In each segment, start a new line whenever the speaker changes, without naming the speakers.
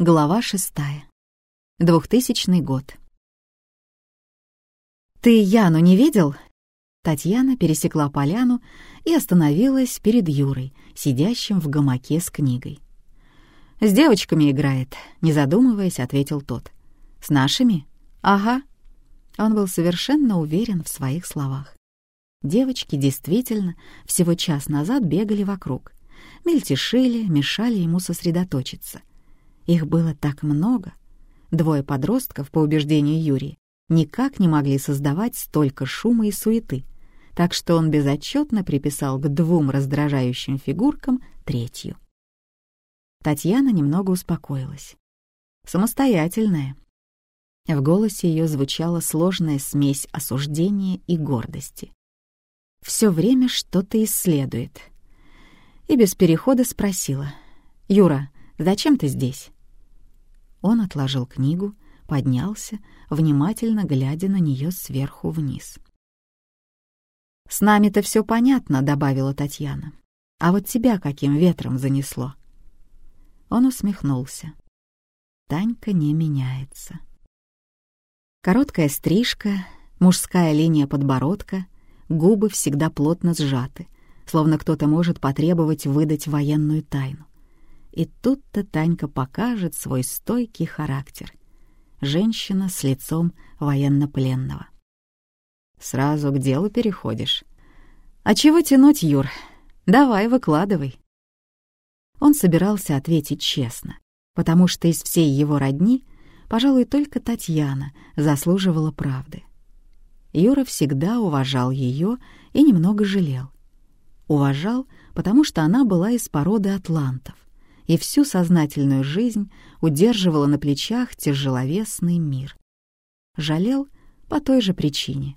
Глава шестая. Двухтысячный год. «Ты Яну не видел?» Татьяна пересекла поляну и остановилась перед Юрой, сидящим в гамаке с книгой. «С девочками играет», — не задумываясь, ответил тот. «С нашими?» «Ага». Он был совершенно уверен в своих словах. Девочки действительно всего час назад бегали вокруг, мельтешили, мешали ему сосредоточиться — их было так много. Двое подростков, по убеждению Юрия, никак не могли создавать столько шума и суеты, так что он безотчетно приписал к двум раздражающим фигуркам третью. Татьяна немного успокоилась. Самостоятельная. В голосе ее звучала сложная смесь осуждения и гордости. Все время что-то исследует. И без перехода спросила. «Юра, зачем ты здесь?» Он отложил книгу, поднялся, внимательно глядя на нее сверху вниз. «С нами-то все понятно», — добавила Татьяна. «А вот тебя каким ветром занесло?» Он усмехнулся. Танька не меняется. Короткая стрижка, мужская линия подбородка, губы всегда плотно сжаты, словно кто-то может потребовать выдать военную тайну. И тут-то Танька покажет свой стойкий характер. Женщина с лицом военнопленного. Сразу к делу переходишь. А чего тянуть, Юр? Давай, выкладывай. Он собирался ответить честно, потому что из всей его родни, пожалуй, только Татьяна заслуживала правды. Юра всегда уважал ее и немного жалел. Уважал, потому что она была из породы атлантов, и всю сознательную жизнь удерживала на плечах тяжеловесный мир. Жалел по той же причине.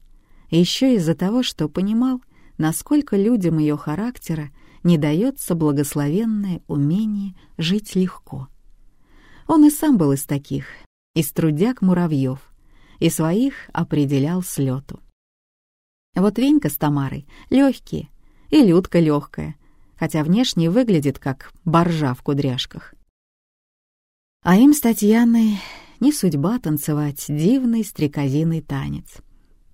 Еще из-за того, что понимал, насколько людям ее характера не дается благословенное умение жить легко. Он и сам был из таких, из трудяг муравьев, и своих определял с лету. Вот Венька с Тамарой легкие, и Людка легкая — хотя внешне выглядит как боржа в кудряшках. А им с Татьяной не судьба танцевать дивный стрекозиный танец.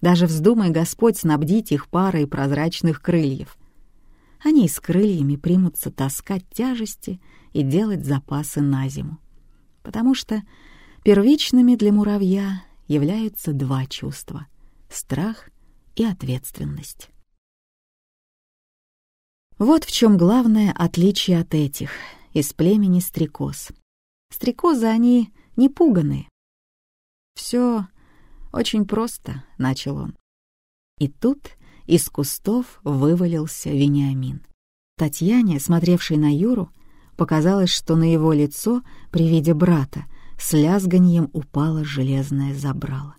Даже вздумай Господь снабдить их парой прозрачных крыльев. Они с крыльями примутся таскать тяжести и делать запасы на зиму. Потому что первичными для муравья являются два чувства — страх и ответственность. Вот в чем главное отличие от этих, из племени стрекоз. Стрекозы, они не пуганые. «Все очень просто», — начал он. И тут из кустов вывалился Вениамин. Татьяне, смотревшей на Юру, показалось, что на его лицо при виде брата с лязганьем упало железное забрало.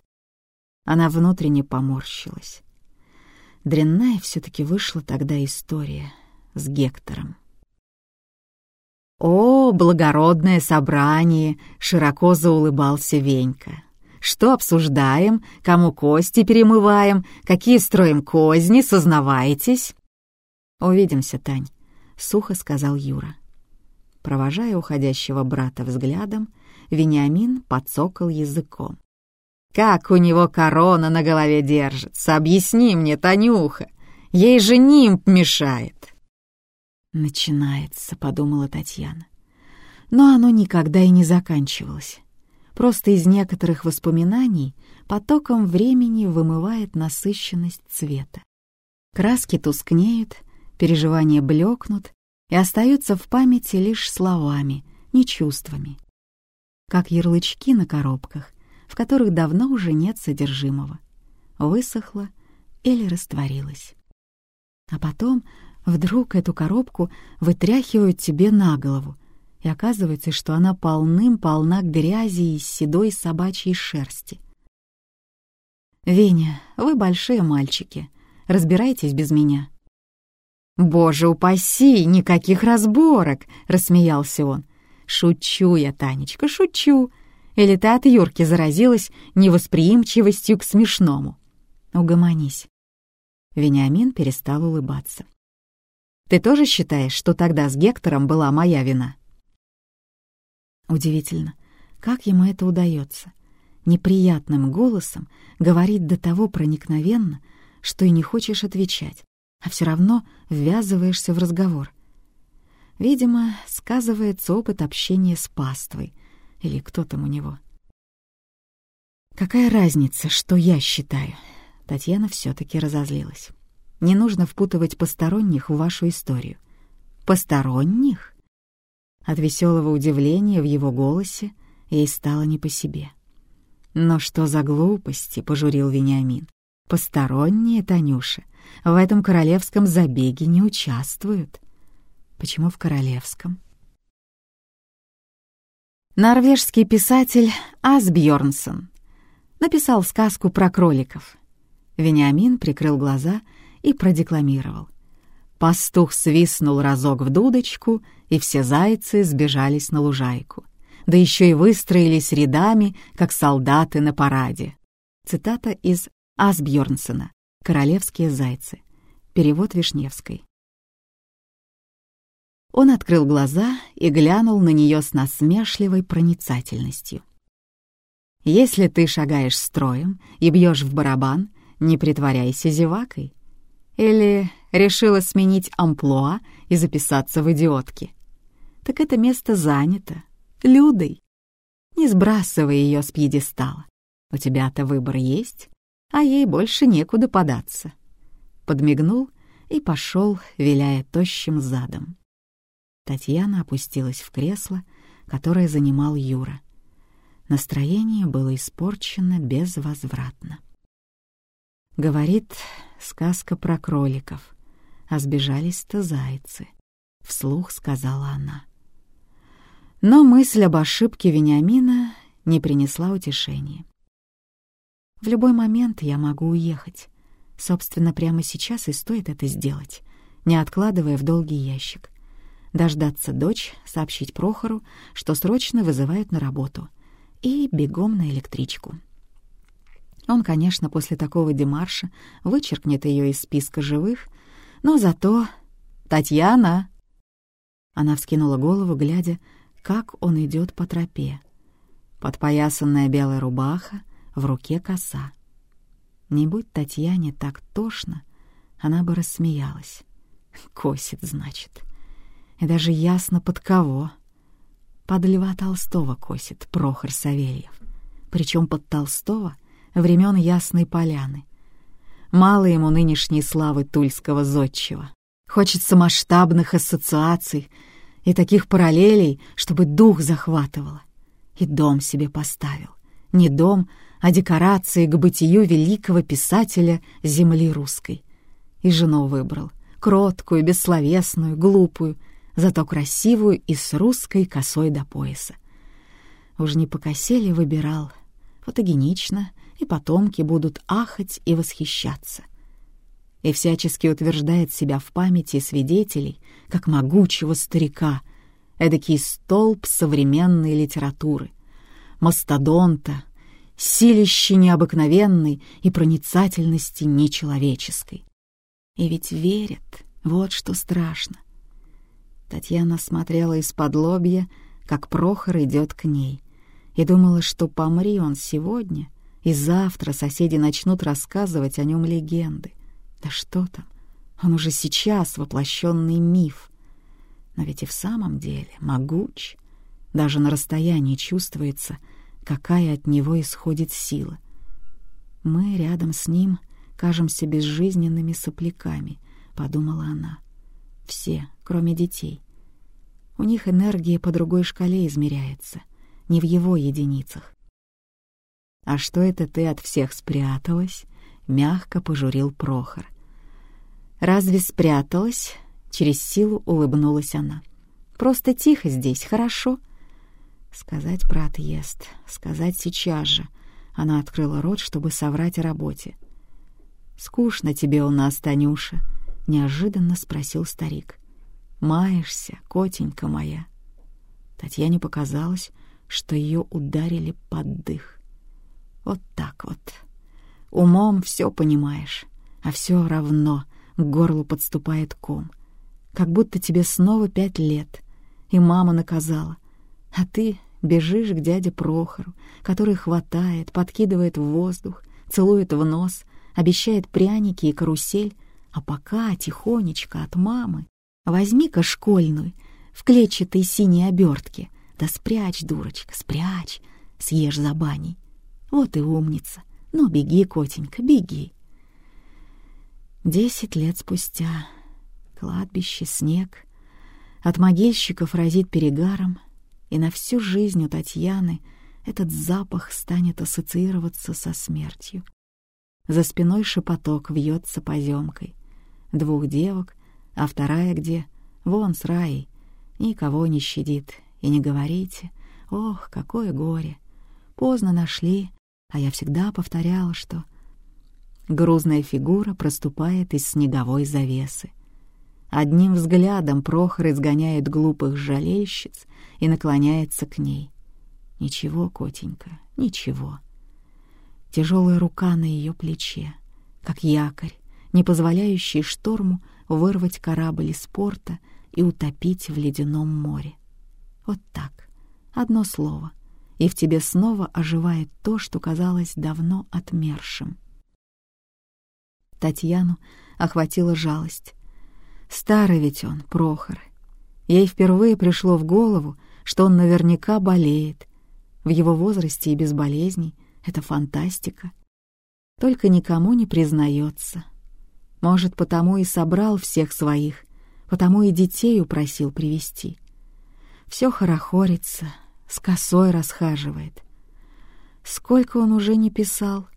Она внутренне поморщилась. Дрянная все-таки вышла тогда история — с Гектором. «О, благородное собрание!» — широко заулыбался Венька. «Что обсуждаем? Кому кости перемываем? Какие строим козни? Сознавайтесь!» «Увидимся, Тань», — сухо сказал Юра. Провожая уходящего брата взглядом, Вениамин подсокал языком. «Как у него корона на голове держится? Объясни мне, Танюха! Ей же нимб мешает!» «Начинается», — подумала Татьяна. Но оно никогда и не заканчивалось. Просто из некоторых воспоминаний потоком времени вымывает насыщенность цвета. Краски тускнеют, переживания блекнут и остаются в памяти лишь словами, не чувствами. Как ярлычки на коробках, в которых давно уже нет содержимого. Высохло или растворилось. А потом Вдруг эту коробку вытряхивают тебе на голову, и оказывается, что она полным-полна грязи и седой собачьей шерсти. «Веня, вы большие мальчики, разбирайтесь без меня». «Боже упаси, никаких разборок!» — рассмеялся он. «Шучу я, Танечка, шучу. Или ты от Юрки заразилась невосприимчивостью к смешному?» «Угомонись». Вениамин перестал улыбаться. Ты тоже считаешь, что тогда с Гектором была моя вина?» Удивительно, как ему это удается. Неприятным голосом говорить до того проникновенно, что и не хочешь отвечать, а все равно ввязываешься в разговор. Видимо, сказывается опыт общения с паствой, или кто там у него. Какая разница, что я считаю? Татьяна все-таки разозлилась. Не нужно впутывать посторонних в вашу историю. Посторонних? От веселого удивления в его голосе ей стало не по себе. «Но что за глупости?» — пожурил Вениамин. «Посторонние, Танюша, в этом королевском забеге не участвуют». «Почему в королевском?» Норвежский писатель Асбьорнсон написал сказку про кроликов. Вениамин прикрыл глаза и продекламировал. Пастух свистнул разок в дудочку, и все зайцы сбежались на лужайку. Да еще и выстроились рядами, как солдаты на параде. Цитата из Асбьернсона «Королевские зайцы». Перевод Вишневской. Он открыл глаза и глянул на нее с насмешливой проницательностью. «Если ты шагаешь строем и бьешь в барабан, не притворяйся зевакой. Или решила сменить амплуа и записаться в идиотки. Так это место занято. Людой. Не сбрасывай ее с пьедестала. У тебя-то выбор есть, а ей больше некуда податься. Подмигнул и пошел, виляя тощим задом. Татьяна опустилась в кресло, которое занимал Юра. Настроение было испорчено безвозвратно. Говорит сказка про кроликов, а сбежались-то зайцы, — вслух сказала она. Но мысль об ошибке Вениамина не принесла утешения. В любой момент я могу уехать. Собственно, прямо сейчас и стоит это сделать, не откладывая в долгий ящик. Дождаться дочь, сообщить Прохору, что срочно вызывают на работу, и бегом на электричку. Он, конечно, после такого демарша вычеркнет ее из списка живых, но зато... «Татьяна!» Она вскинула голову, глядя, как он идет по тропе. Подпоясанная белая рубаха, в руке коса. Не будь Татьяне так тошно, она бы рассмеялась. Косит, значит. И даже ясно под кого. Под Льва Толстого косит Прохор Савельев. Причем под Толстого — времен Ясной Поляны. Мало ему нынешней славы тульского зодчего. Хочется масштабных ассоциаций и таких параллелей, чтобы дух захватывало. И дом себе поставил. Не дом, а декорации к бытию великого писателя земли русской. И жену выбрал, кроткую, бессловесную, глупую, зато красивую и с русской косой до пояса. Уж не по косе ли выбирал, фотогенично и потомки будут ахать и восхищаться. И всячески утверждает себя в памяти свидетелей, как могучего старика, эдакий столб современной литературы, мастодонта, силищи необыкновенной и проницательности нечеловеческой. И ведь верят, вот что страшно. Татьяна смотрела из-под лобья, как Прохор идет к ней, и думала, что помри он сегодня, и завтра соседи начнут рассказывать о нем легенды. Да что там, он уже сейчас воплощенный миф. Но ведь и в самом деле могуч. Даже на расстоянии чувствуется, какая от него исходит сила. Мы рядом с ним кажемся безжизненными сопляками, подумала она. Все, кроме детей. У них энергия по другой шкале измеряется, не в его единицах. «А что это ты от всех спряталась?» — мягко пожурил Прохор. «Разве спряталась?» — через силу улыбнулась она. «Просто тихо здесь, хорошо?» Сказать про отъезд, сказать сейчас же. Она открыла рот, чтобы соврать о работе. «Скучно тебе у нас, Танюша?» — неожиданно спросил старик. «Маешься, котенька моя». Татьяне показалось, что ее ударили под дых. Вот так вот. Умом все понимаешь, а все равно к горлу подступает ком. Как будто тебе снова пять лет, и мама наказала, а ты Бежишь к дяде Прохору, который хватает, подкидывает в воздух, целует в нос, обещает пряники и карусель, а пока тихонечко от мамы. Возьми-ка школьную в клетчатой синей обертке, да спрячь, дурочка, спрячь, съешь за баней. Вот и умница. Ну, беги, котенька, беги. Десять лет спустя. Кладбище, снег. От могильщиков разит перегаром, и на всю жизнь у Татьяны этот запах станет ассоциироваться со смертью. За спиной шепоток вьется поземкой. Двух девок, а вторая где? Вон с Раей. Никого не щадит. И не говорите. Ох, какое горе. Поздно нашли, а я всегда повторяла, что... Грузная фигура проступает из снеговой завесы. Одним взглядом Прохор изгоняет глупых жалейщиц и наклоняется к ней. Ничего, котенька, ничего. Тяжелая рука на ее плече, как якорь, не позволяющий шторму вырвать корабль из порта и утопить в ледяном море. Вот так, одно слово, и в тебе снова оживает то, что казалось давно отмершим. Татьяну охватила жалость. Старый ведь он, Прохор. Ей впервые пришло в голову, что он наверняка болеет. В его возрасте и без болезней — это фантастика. Только никому не признается. Может, потому и собрал всех своих, потому и детей упросил привести. Все хорохорится, с косой расхаживает. Сколько он уже не писал?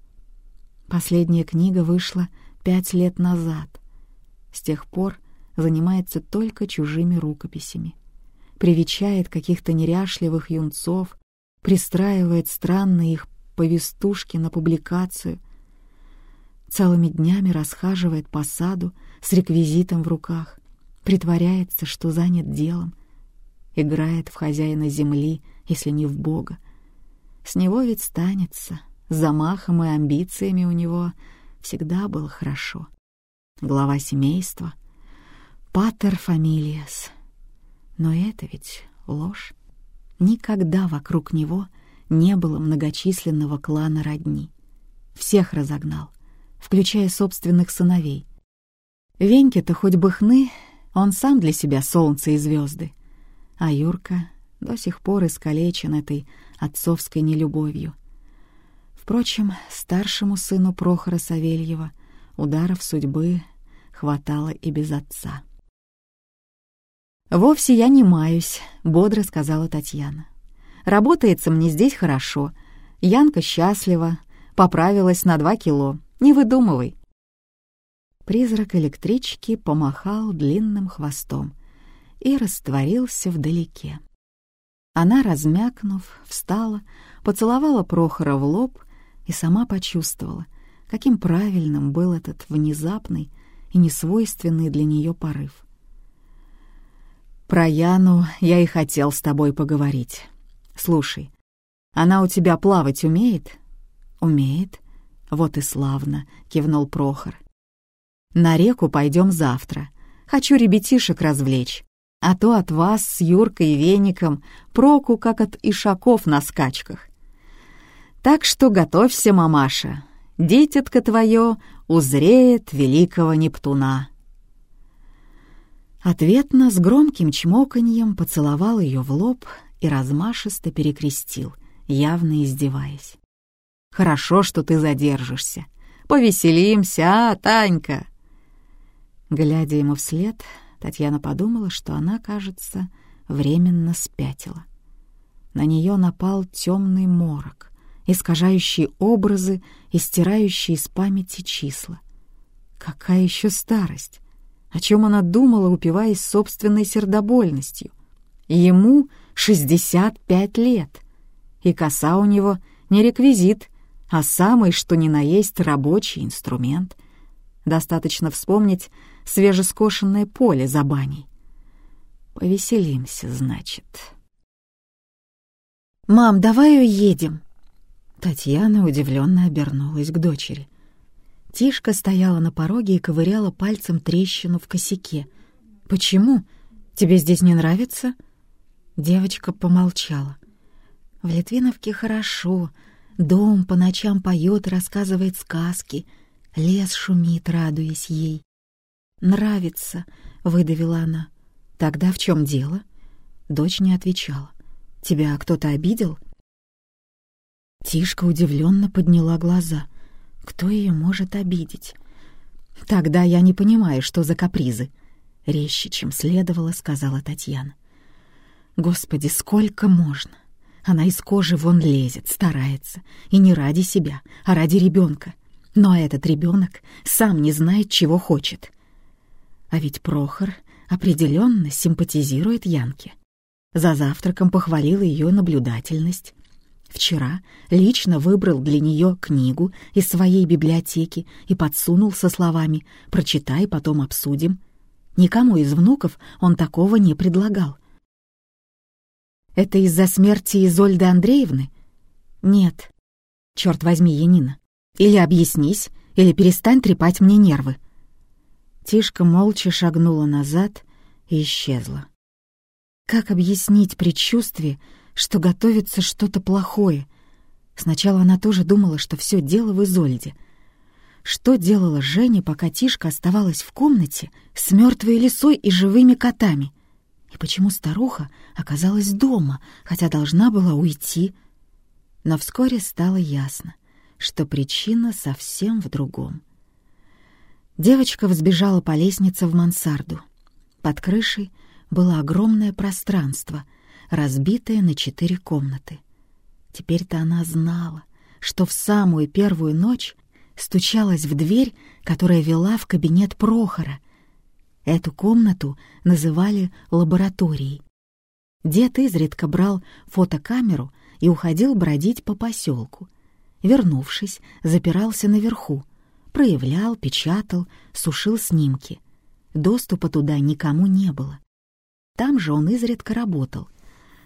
Последняя книга вышла пять лет назад. С тех пор занимается только чужими рукописями. Привечает каких-то неряшливых юнцов, пристраивает странные их повестушки на публикацию, целыми днями расхаживает по саду с реквизитом в руках, притворяется, что занят делом, играет в хозяина земли, если не в Бога. С него ведь станется, замахом и амбициями у него всегда было хорошо. Глава семейства, патер фамилиас. Но это ведь ложь. Никогда вокруг него не было многочисленного клана родни. Всех разогнал, включая собственных сыновей. Веньке-то хоть бы хны, он сам для себя солнце и звезды. А Юрка до сих пор искалечен этой отцовской нелюбовью. Впрочем, старшему сыну Прохора Савельева ударов судьбы хватало и без отца. «Вовсе я не маюсь», — бодро сказала Татьяна. «Работается мне здесь хорошо. Янка счастлива, поправилась на два кило. Не выдумывай». Призрак электрички помахал длинным хвостом и растворился вдалеке. Она, размякнув, встала, поцеловала Прохора в лоб и сама почувствовала, каким правильным был этот внезапный и несвойственный для нее порыв. «Про Яну я и хотел с тобой поговорить. Слушай, она у тебя плавать умеет?» «Умеет. Вот и славно», — кивнул Прохор. «На реку пойдем завтра. Хочу ребятишек развлечь. А то от вас с Юркой и Веником проку, как от ишаков на скачках. Так что готовься, мамаша, дитятка твое узреет великого Нептуна». Ответно с громким чмоканьем поцеловал ее в лоб и размашисто перекрестил, явно издеваясь. «Хорошо, что ты задержишься. Повеселимся, а, Танька?» Глядя ему вслед, Татьяна подумала, что она, кажется, временно спятила. На нее напал темный морок, искажающий образы и стирающий из памяти числа. Какая еще старость! О чем она думала, упиваясь собственной сердобольностью? Ему 65 лет, и коса у него не реквизит, а самый, что ни на есть, рабочий инструмент. Достаточно вспомнить свежескошенное поле за баней. Повеселимся, значит. «Мам, давай уедем!» Татьяна удивленно обернулась к дочери. Тишка стояла на пороге и ковыряла пальцем трещину в косяке. «Почему? Тебе здесь не нравится?» Девочка помолчала. В Литвиновке хорошо. Дом по ночам поет, рассказывает сказки. Лес шумит, радуясь ей. «Нравится», — выдавила она. «Тогда в чем дело?» Дочь не отвечала. «Тебя кто-то обидел?» Тишка удивленно подняла глаза. «Кто ее может обидеть?» «Тогда я не понимаю, что за капризы», — резче, чем следовало, сказала Татьяна. «Господи, сколько можно? Она из кожи вон лезет, старается, и не ради себя, а ради ребенка. Но этот ребенок сам не знает, чего хочет. А ведь Прохор определенно симпатизирует Янке. За завтраком похвалил ее наблюдательность. Вчера лично выбрал для нее книгу из своей библиотеки и подсунул со словами «Прочитай, потом обсудим». Никому из внуков он такого не предлагал. «Это из-за смерти Изольды Андреевны?» «Нет». «Черт возьми, Янина, или объяснись, или перестань трепать мне нервы». Тишка молча шагнула назад и исчезла. Как объяснить предчувствие, что готовится что-то плохое? Сначала она тоже думала, что все дело в Изольде. Что делала Женя, пока Тишка оставалась в комнате с мертвой лисой и живыми котами? И почему старуха оказалась дома, хотя должна была уйти? Но вскоре стало ясно, что причина совсем в другом. Девочка взбежала по лестнице в мансарду. Под крышей было огромное пространство, разбитое на четыре комнаты. Теперь-то она знала, что в самую первую ночь стучалась в дверь, которая вела в кабинет Прохора. Эту комнату называли лабораторией. Дед изредка брал фотокамеру и уходил бродить по поселку. Вернувшись, запирался наверху, проявлял, печатал, сушил снимки. Доступа туда никому не было. Там же он изредка работал,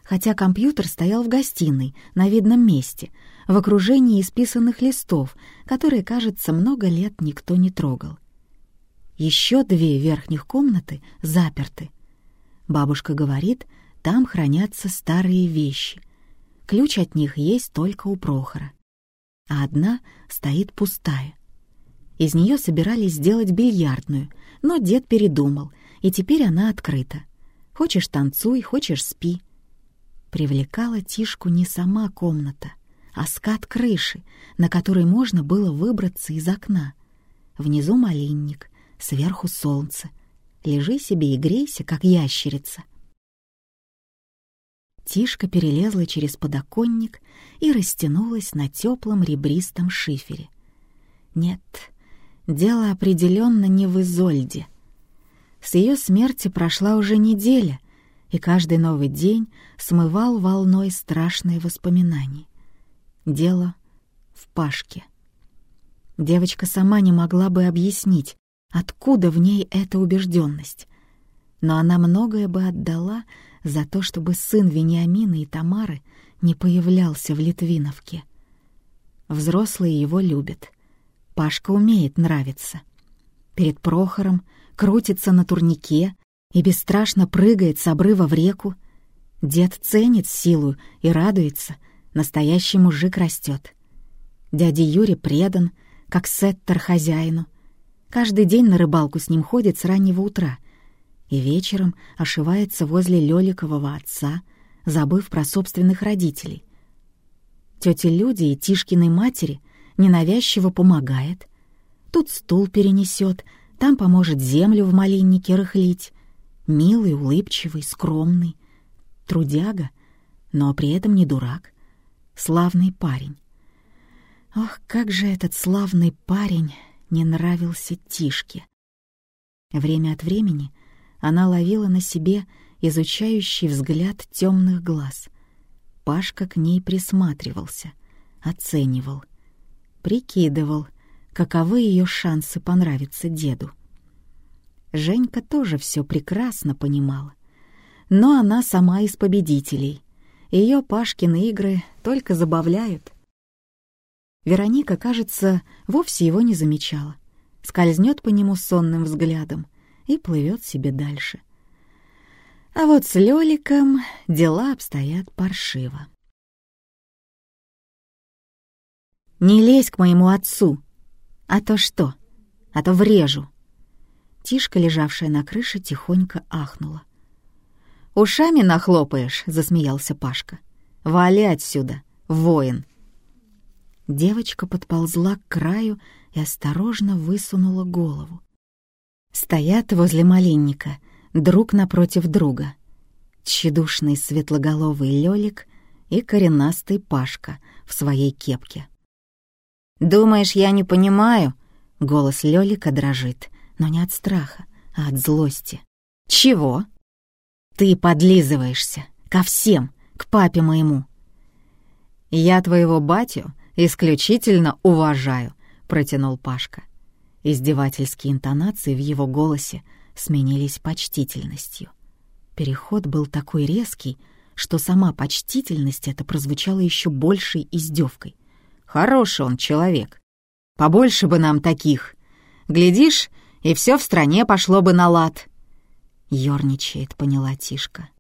хотя компьютер стоял в гостиной, на видном месте, в окружении исписанных листов, которые, кажется, много лет никто не трогал. Еще две верхних комнаты заперты. Бабушка говорит, там хранятся старые вещи. Ключ от них есть только у Прохора. А одна стоит пустая. Из нее собирались сделать бильярдную, но дед передумал, и теперь она открыта. Хочешь — танцуй, хочешь — спи. Привлекала Тишку не сама комната, а скат крыши, на которой можно было выбраться из окна. Внизу малинник, сверху солнце. Лежи себе и грейся, как ящерица. Тишка перелезла через подоконник и растянулась на теплом ребристом шифере. Нет, Дело определенно не в Изольде. С ее смерти прошла уже неделя, и каждый новый день смывал волной страшные воспоминания. Дело в Пашке. Девочка сама не могла бы объяснить, откуда в ней эта убежденность. Но она многое бы отдала за то, чтобы сын Вениамина и Тамары не появлялся в Литвиновке. Взрослые его любят — Пашка умеет нравиться. Перед Прохором крутится на турнике и бесстрашно прыгает с обрыва в реку. Дед ценит силу и радуется, настоящий мужик растет. Дядя Юрий предан, как сеттер хозяину. Каждый день на рыбалку с ним ходит с раннего утра и вечером ошивается возле Лёликового отца, забыв про собственных родителей. Тети Люди и Тишкиной матери — ненавязчиво помогает. Тут стул перенесет, там поможет землю в малиннике рыхлить. Милый, улыбчивый, скромный. Трудяга, но при этом не дурак. Славный парень. Ох, как же этот славный парень не нравился Тишке. Время от времени она ловила на себе изучающий взгляд темных глаз. Пашка к ней присматривался, оценивал — прикидывал, каковы ее шансы понравиться деду. Женька тоже все прекрасно понимала. Но она сама из победителей. Ее Пашкины игры только забавляют. Вероника, кажется, вовсе его не замечала. Скользнет по нему сонным взглядом и плывет себе дальше. А вот с Лёликом дела обстоят паршиво. Не лезь к моему отцу. А то что? А то врежу. Тишка, лежавшая на крыше, тихонько ахнула. «Ушами нахлопаешь», — засмеялся Пашка. «Вали отсюда, воин». Девочка подползла к краю и осторожно высунула голову. Стоят возле малинника, друг напротив друга. Тщедушный светлоголовый Лёлик и коренастый Пашка в своей кепке. «Думаешь, я не понимаю?» Голос Лёлика дрожит, но не от страха, а от злости. «Чего?» «Ты подлизываешься. Ко всем. К папе моему». «Я твоего батю исключительно уважаю», — протянул Пашка. Издевательские интонации в его голосе сменились почтительностью. Переход был такой резкий, что сама почтительность это прозвучала еще большей издевкой. «Хороший он человек. Побольше бы нам таких. Глядишь, и все в стране пошло бы на лад». Ёрничает, поняла Тишка.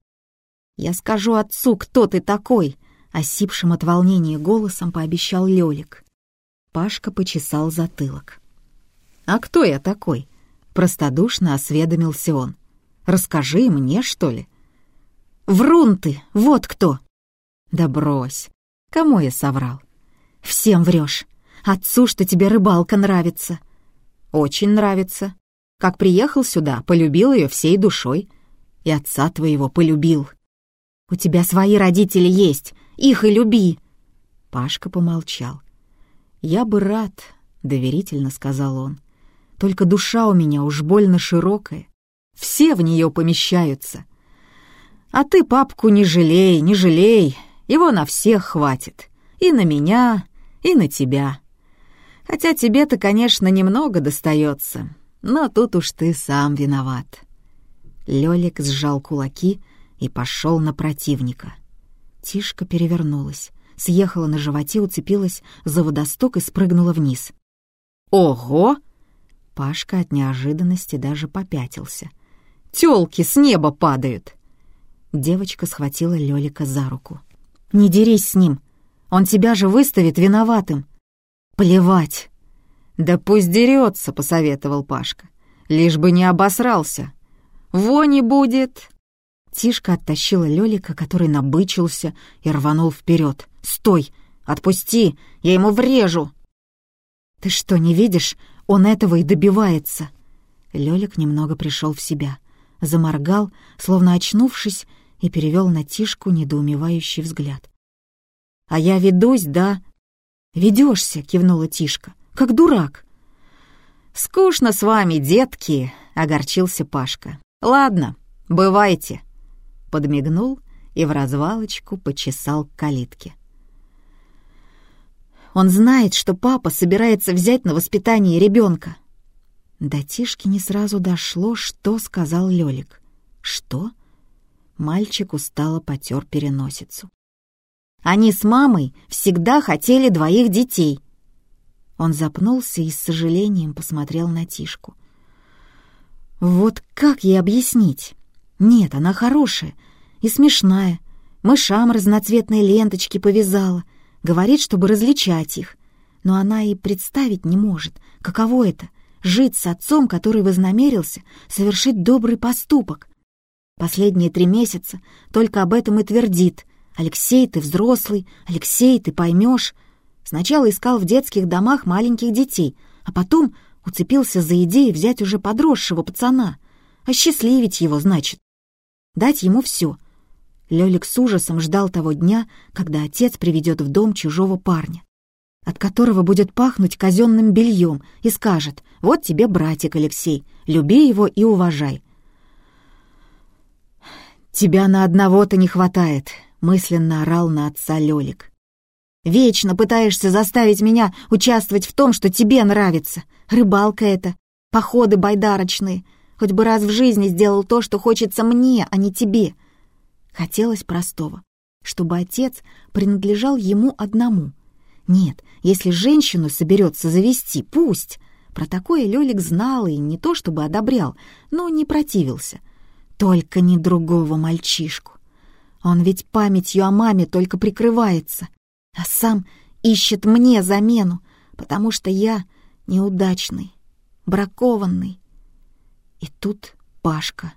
«Я скажу отцу, кто ты такой», — осипшим от волнения голосом пообещал Лёлик. Пашка почесал затылок. «А кто я такой?» — простодушно осведомился он. «Расскажи мне, что ли?» «Врун ты, вот кто!» «Да брось! Кому я соврал?» «Всем врешь. Отцу, что тебе рыбалка нравится». «Очень нравится. Как приехал сюда, полюбил ее всей душой. И отца твоего полюбил». «У тебя свои родители есть, их и люби!» Пашка помолчал. «Я бы рад», — доверительно сказал он. Только душа у меня уж больно широкая. Все в нее помещаются. А ты папку не жалей, не жалей. Его на всех хватит. И на меня, и на тебя. Хотя тебе-то, конечно, немного достается, но тут уж ты сам виноват. Лёлик сжал кулаки и пошел на противника. Тишка перевернулась, съехала на животе, уцепилась за водосток и спрыгнула вниз. «Ого!» Пашка от неожиданности даже попятился. «Тёлки с неба падают!» Девочка схватила Лёлика за руку. «Не дерись с ним! Он тебя же выставит виноватым!» «Плевать!» «Да пусть дерется», — посоветовал Пашка. «Лишь бы не обосрался. Вони будет!» Тишка оттащила Лёлика, который набычился и рванул вперед. «Стой! Отпусти! Я ему врежу!» «Ты что, не видишь? Он этого и добивается. Лёлик немного пришел в себя, заморгал, словно очнувшись, и перевел на Тишку недоумевающий взгляд. «А я ведусь, да?» «Ведешься», — кивнула Тишка, — «как дурак». «Скучно с вами, детки», — огорчился Пашка. «Ладно, бывайте», — подмигнул и в развалочку почесал к калитке. Он знает, что папа собирается взять на воспитание ребенка. До Тишки не сразу дошло, что сказал Лёлик. «Что?» Мальчик устало потер переносицу. «Они с мамой всегда хотели двоих детей». Он запнулся и с сожалением посмотрел на Тишку. «Вот как ей объяснить? Нет, она хорошая и смешная. Мышам разноцветные ленточки повязала, Говорит, чтобы различать их. Но она и представить не может, каково это — жить с отцом, который вознамерился совершить добрый поступок. Последние три месяца только об этом и твердит. «Алексей, ты взрослый, Алексей, ты поймешь». Сначала искал в детских домах маленьких детей, а потом уцепился за идею взять уже подросшего пацана. Осчастливить его, значит. Дать ему все — Лёлик с ужасом ждал того дня, когда отец приведет в дом чужого парня, от которого будет пахнуть казенным бельем и скажет «Вот тебе братик Алексей, люби его и уважай». «Тебя на одного-то не хватает», — мысленно орал на отца Лёлик. «Вечно пытаешься заставить меня участвовать в том, что тебе нравится. Рыбалка это, походы байдарочные. Хоть бы раз в жизни сделал то, что хочется мне, а не тебе. Хотелось простого, чтобы отец принадлежал ему одному. Нет, если женщину соберется завести, пусть. Про такое Лёлик знал и не то чтобы одобрял, но не противился. Только не другого мальчишку. Он ведь памятью о маме только прикрывается, а сам ищет мне замену, потому что я неудачный, бракованный. И тут Пашка,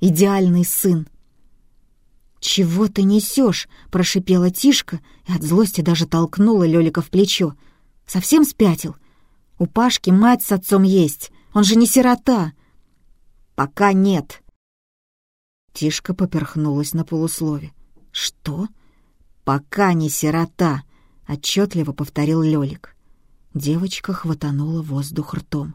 идеальный сын. «Чего ты несешь?» — прошипела Тишка и от злости даже толкнула Лёлика в плечо. «Совсем спятил? У Пашки мать с отцом есть, он же не сирота». «Пока нет». Тишка поперхнулась на полуслове. «Что?» «Пока не сирота», — отчетливо повторил Лёлик. Девочка хватанула воздух ртом.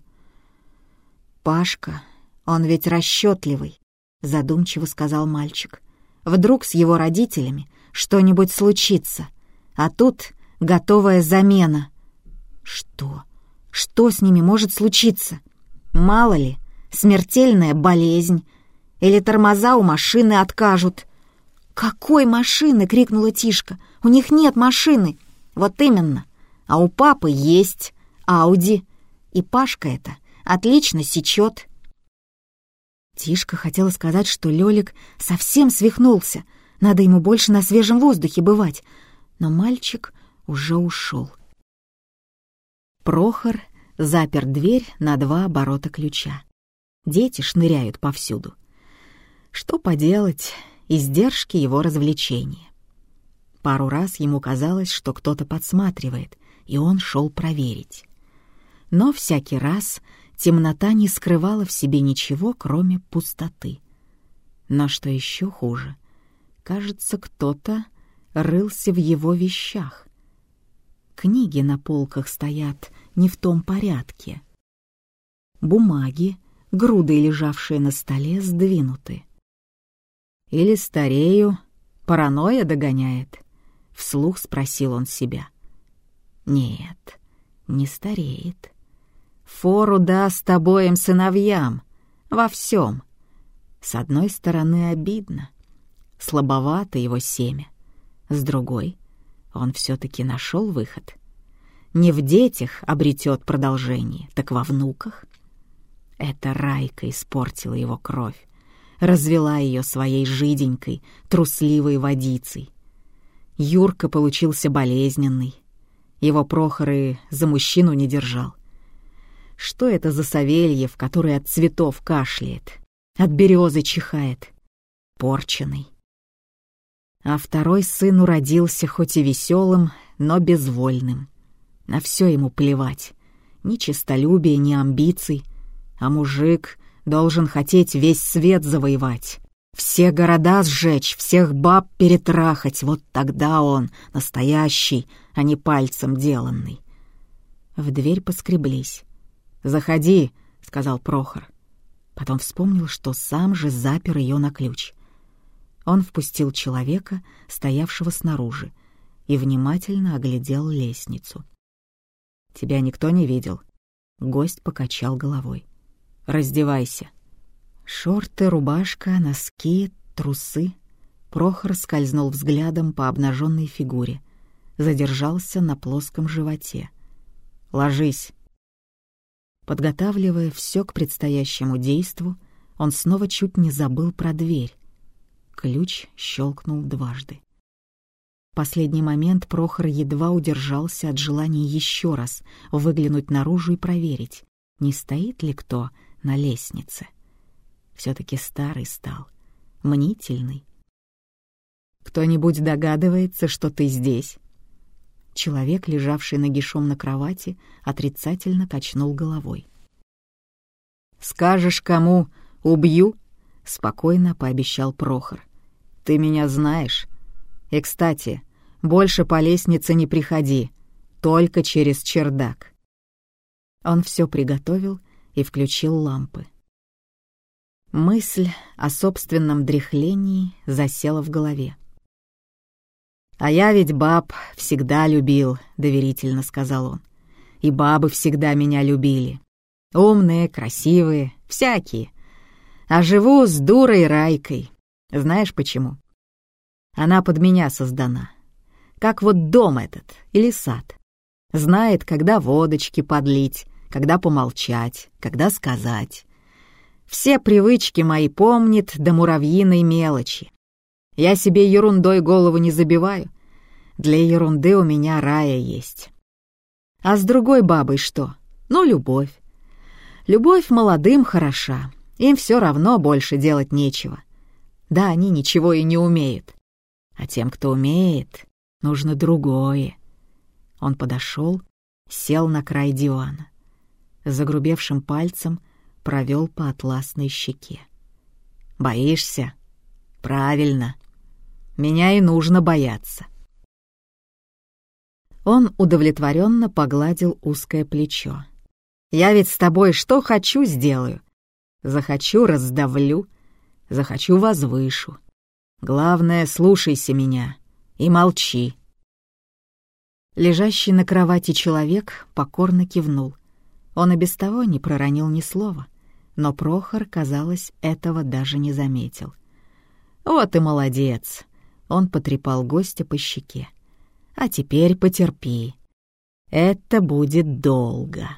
«Пашка, он ведь расчетливый», — задумчиво сказал мальчик. «Вдруг с его родителями что-нибудь случится, а тут готовая замена». «Что? Что с ними может случиться? Мало ли, смертельная болезнь или тормоза у машины откажут». «Какой машины?» — крикнула Тишка. «У них нет машины». «Вот именно. А у папы есть Ауди. И Пашка это отлично сечет. Тишка хотела сказать, что Лёлик совсем свихнулся, надо ему больше на свежем воздухе бывать, но мальчик уже ушел. Прохор запер дверь на два оборота ключа. Дети шныряют повсюду. Что поделать, издержки его развлечения. Пару раз ему казалось, что кто-то подсматривает, и он шел проверить. Но всякий раз темнота не скрывала в себе ничего, кроме пустоты. Но что еще хуже, кажется, кто-то рылся в его вещах. Книги на полках стоят не в том порядке. Бумаги, груды, лежавшие на столе, сдвинуты. Или старею, паранойя догоняет? Вслух спросил он себя. Нет, не стареет. Фору даст обоим сыновьям. Во всем. С одной стороны, обидно. Слабовато его семя. С другой, он все-таки нашел выход. Не в детях обретет продолжение, так во внуках. Эта Райка испортила его кровь, развела ее своей жиденькой, трусливой водицей. Юрка получился болезненный. Его Прохоры за мужчину не держал. Что это за Савельев, который от цветов кашляет, от березы чихает? Порченый. А второй сын уродился хоть и веселым, но безвольным. На все ему плевать. Ни честолюбия, ни амбиций. А мужик должен хотеть весь свет завоевать. Все города сжечь, всех баб перетрахать. Вот тогда он настоящий, а не пальцем деланный. В дверь поскреблись. «Заходи», — сказал Прохор. Потом вспомнил, что сам же запер ее на ключ. Он впустил человека, стоявшего снаружи, и внимательно оглядел лестницу. «Тебя никто не видел?» Гость покачал головой. «Раздевайся». Шорты, рубашка, носки, трусы. Прохор скользнул взглядом по обнаженной фигуре. Задержался на плоском животе. «Ложись». Подготавливая все к предстоящему действу, он снова чуть не забыл про дверь. Ключ щелкнул дважды. В последний момент Прохор едва удержался от желания еще раз выглянуть наружу и проверить, не стоит ли кто на лестнице. Все-таки старый стал, мнительный. «Кто-нибудь догадывается, что ты здесь?» Человек, лежавший нагишом на кровати, отрицательно качнул головой. «Скажешь кому, убью?» — спокойно пообещал Прохор. «Ты меня знаешь. И, кстати, больше по лестнице не приходи, только через чердак». Он все приготовил и включил лампы. Мысль о собственном дряхлении засела в голове. «А я ведь баб всегда любил», — доверительно сказал он. «И бабы всегда меня любили. Умные, красивые, всякие. А живу с дурой Райкой. Знаешь почему? Она под меня создана. Как вот дом этот или сад. Знает, когда водочки подлить, когда помолчать, когда сказать. Все привычки мои помнит до муравьиной мелочи. Я себе ерундой голову не забиваю. Для ерунды у меня рая есть. А с другой бабой что? Ну, любовь. Любовь молодым хороша, им все равно больше делать нечего. Да, они ничего и не умеют. А тем, кто умеет, нужно другое. Он подошел, сел на край дивана. Загрубевшим пальцем провел по атласной щеке. «Боишься?» «Правильно. Меня и нужно бояться». Он удовлетворенно погладил узкое плечо. «Я ведь с тобой что хочу сделаю. Захочу — раздавлю, захочу — возвышу. Главное, слушайся меня и молчи». Лежащий на кровати человек покорно кивнул. Он и без того не проронил ни слова, но Прохор, казалось, этого даже не заметил. «Вот и молодец!» — он потрепал гостя по щеке. «А теперь потерпи. Это будет долго».